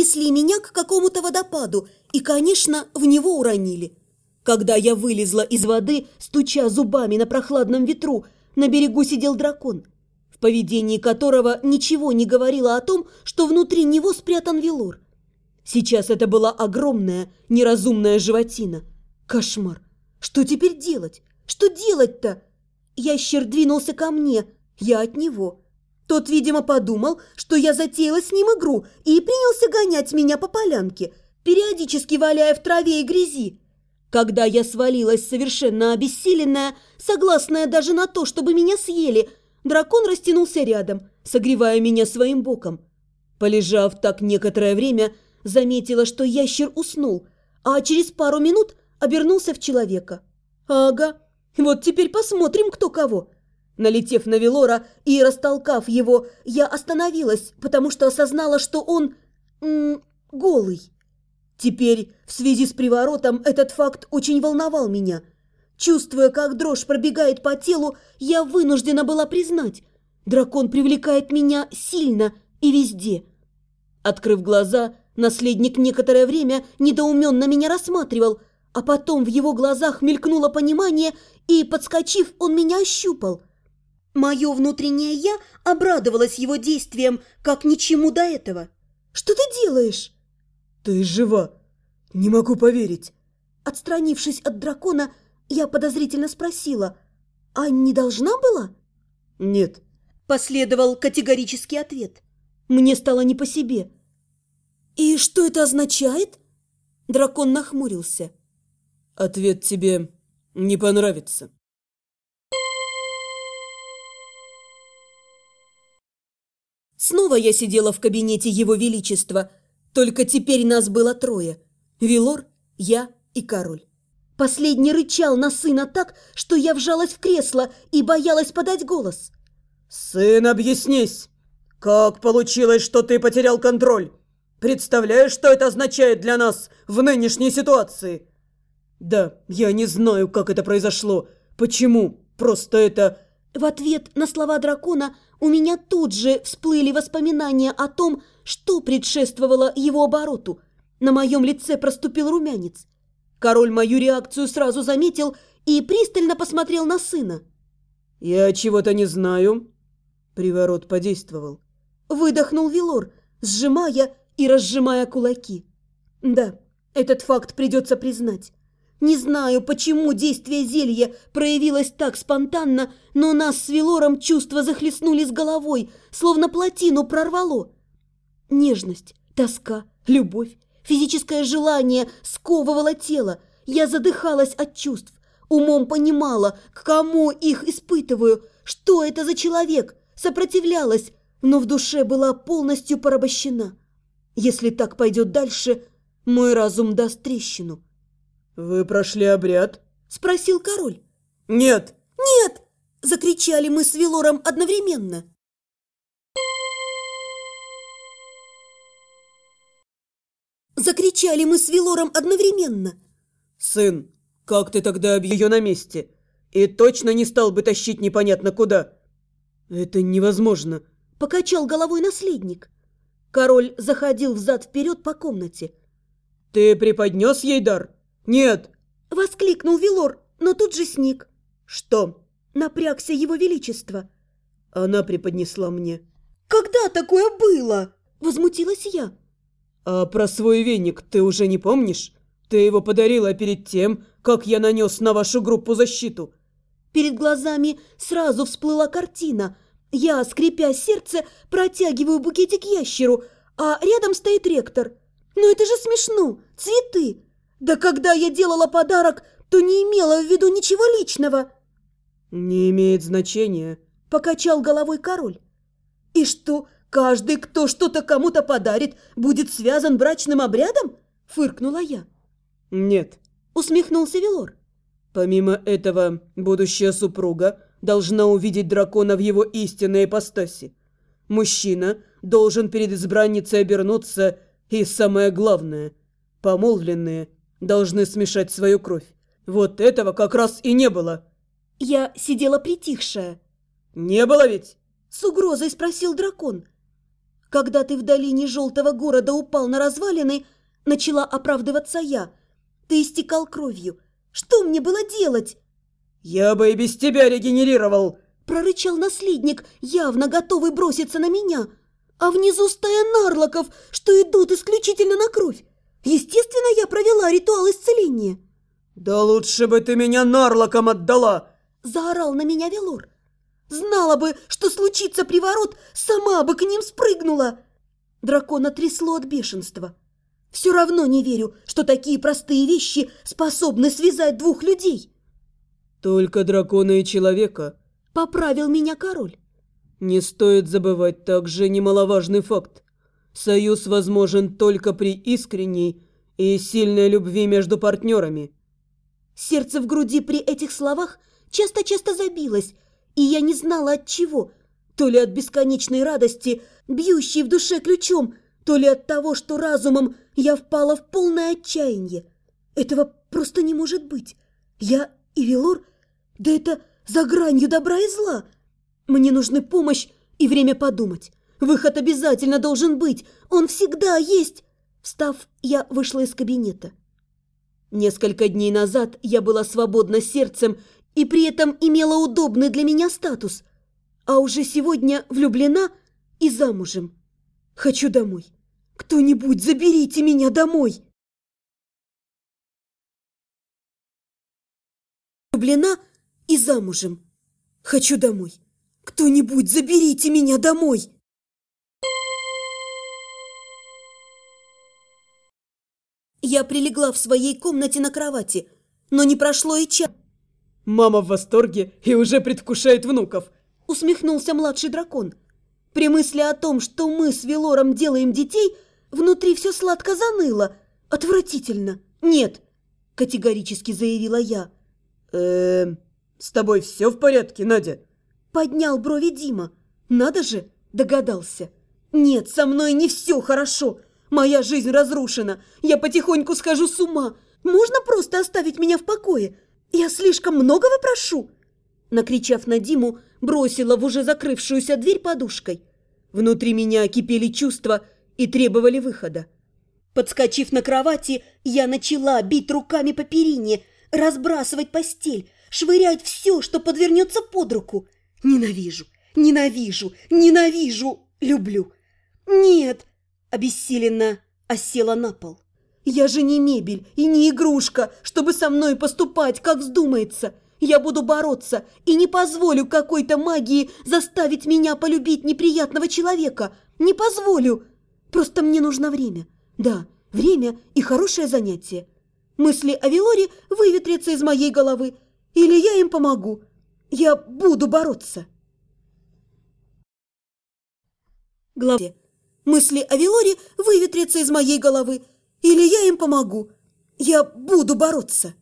понесли меня к какому-то водопаду и, конечно, в него уронили. Когда я вылезла из воды, стуча зубами на прохладном ветру, на берегу сидел дракон, в поведении которого ничего не говорило о том, что внутри него спрятан велор. Сейчас это была огромная, неразумная животина. Кошмар! Что теперь делать? Что делать-то? Ящер двинулся ко мне, я от него. Тот, видимо, подумал, что я затеяла с ним игру и принялся гонять меня по полянке, периодически валяя в траве и грязи. Когда я свалилась совершенно обессиленная, согласная даже на то, чтобы меня съели, дракон растянулся рядом, согревая меня своим боком. Полежав так некоторое время, заметила, что ящер уснул, а через пару минут обернулся в человека. «Ага, вот теперь посмотрим, кто кого». Налетев на Велора и растолкав его, я остановилась, потому что осознала, что он... М голый. Теперь, в связи с приворотом, этот факт очень волновал меня. Чувствуя, как дрожь пробегает по телу, я вынуждена была признать. Дракон привлекает меня сильно и везде. Открыв глаза, наследник некоторое время недоуменно меня рассматривал, а потом в его глазах мелькнуло понимание, и, подскочив, он меня ощупал – Мое внутреннее «я» обрадовалось его действиям, как ничему до этого. «Что ты делаешь?» «Ты жива! Не могу поверить!» Отстранившись от дракона, я подозрительно спросила, «А не должна была?» «Нет», – последовал категорический ответ. Мне стало не по себе. «И что это означает?» Дракон нахмурился. «Ответ тебе не понравится». Снова я сидела в кабинете Его Величества, только теперь нас было трое. Велор, я и король. Последний рычал на сына так, что я вжалась в кресло и боялась подать голос. «Сын, объяснись! Как получилось, что ты потерял контроль? Представляешь, что это означает для нас в нынешней ситуации?» «Да, я не знаю, как это произошло. Почему? Просто это...» В ответ на слова дракона у меня тут же всплыли воспоминания о том, что предшествовало его обороту. На моем лице проступил румянец. Король мою реакцию сразу заметил и пристально посмотрел на сына. «Я чего-то не знаю». Приворот подействовал. Выдохнул Вилор, сжимая и разжимая кулаки. «Да, этот факт придется признать. Не знаю, почему действие зелья проявилось так спонтанно, но нас с Велором чувства захлестнули с головой, словно плотину прорвало. Нежность, тоска, любовь, физическое желание сковывало тело. Я задыхалась от чувств, умом понимала, к кому их испытываю, что это за человек, сопротивлялась, но в душе была полностью порабощена. Если так пойдет дальше, мой разум даст трещину. «Вы прошли обряд?» – спросил король. «Нет!» «Нет!» – закричали мы с Велором одновременно. Закричали мы с Велором одновременно. «Сын, как ты тогда объ ее на месте? И точно не стал бы тащить непонятно куда?» «Это невозможно», – покачал головой наследник. Король заходил взад-вперед по комнате. «Ты преподнес ей дар?» «Нет!» – воскликнул Вилор, но тут же сник. «Что?» – напрягся его величество. Она преподнесла мне. «Когда такое было?» – возмутилась я. «А про свой веник ты уже не помнишь? Ты его подарила перед тем, как я нанес на вашу группу защиту». Перед глазами сразу всплыла картина. Я, скрипя сердце, протягиваю букетик ящеру, а рядом стоит ректор. «Но это же смешно! Цветы! Да когда я делала подарок, то не имела в виду ничего личного. Не имеет значения, покачал головой король. И что, каждый, кто что-то кому-то подарит, будет связан брачным обрядом? Фыркнула я. Нет, усмехнулся Велор. Помимо этого, будущая супруга должна увидеть дракона в его истинной ипостаси. Мужчина должен перед избранницей обернуться, и самое главное, помолвленные – должны смешать свою кровь. Вот этого как раз и не было. Я сидела притихшая. Не было ведь? С угрозой спросил дракон. Когда ты в долине желтого города упал на развалины, начала оправдываться я. Ты истекал кровью. Что мне было делать? «Я бы и без тебя регенерировал!» Прорычал наследник, явно готовый броситься на меня. А внизу стая нарлоков, что идут исключительно на кровь. Естественно, я провела ритуал исцеления. «Да лучше бы ты меня нарлоком отдала!» Заорал на меня Велор. Знала бы, что случится приворот, сама бы к ним спрыгнула. Дракона трясло от бешенства. Все равно не верю, что такие простые вещи способны связать двух людей. «Только дракона и человека», — поправил меня король. «Не стоит забывать также немаловажный факт. Союз возможен только при искренней и сильной любви между партнерами». Сердце в груди при этих словах часто-часто забилось, и я не знала от чего. То ли от бесконечной радости, бьющей в душе ключом, то ли от того, что разумом я впала в полное отчаяние. Этого просто не может быть. Я и Велор? Да это за гранью добра и зла. Мне нужны помощь и время подумать. Выход обязательно должен быть. Он всегда есть. Встав, я вышла из кабинета. Несколько дней назад я была свободна сердцем и при этом имела удобный для меня статус, а уже сегодня влюблена и замужем. Хочу домой. Кто-нибудь заберите меня домой. Влюблена и замужем. Хочу домой. Кто-нибудь заберите меня домой. Я прилегла в своей комнате на кровати, но не прошло и час. «Мама в восторге и уже предвкушает внуков!» Усмехнулся младший дракон. При мысли о том, что мы с Велором делаем детей, внутри все сладко заныло. Отвратительно. Нет, категорически заявила я. Эм, с тобой все в порядке, Надя? Поднял брови Дима. Надо же, догадался. Нет, со мной не все хорошо. Моя жизнь разрушена. Я потихоньку схожу с ума. Можно просто оставить меня в покое? «Я слишком многого прошу?» Накричав на Диму, бросила в уже закрывшуюся дверь подушкой. Внутри меня кипели чувства и требовали выхода. Подскочив на кровати, я начала бить руками по перине, разбрасывать постель, швырять все, что подвернется под руку. Ненавижу, ненавижу, ненавижу, люблю. Нет, обессиленно осела на пол. Я же не мебель и не игрушка, чтобы со мной поступать, как вздумается. Я буду бороться и не позволю какой-то магии заставить меня полюбить неприятного человека. Не позволю. Просто мне нужно время. Да, время и хорошее занятие. Мысли о Велоре выветрятся из моей головы. Или я им помогу. Я буду бороться. Главе. Мысли о Велоре выветрятся из моей головы. Или я им помогу. Я буду бороться.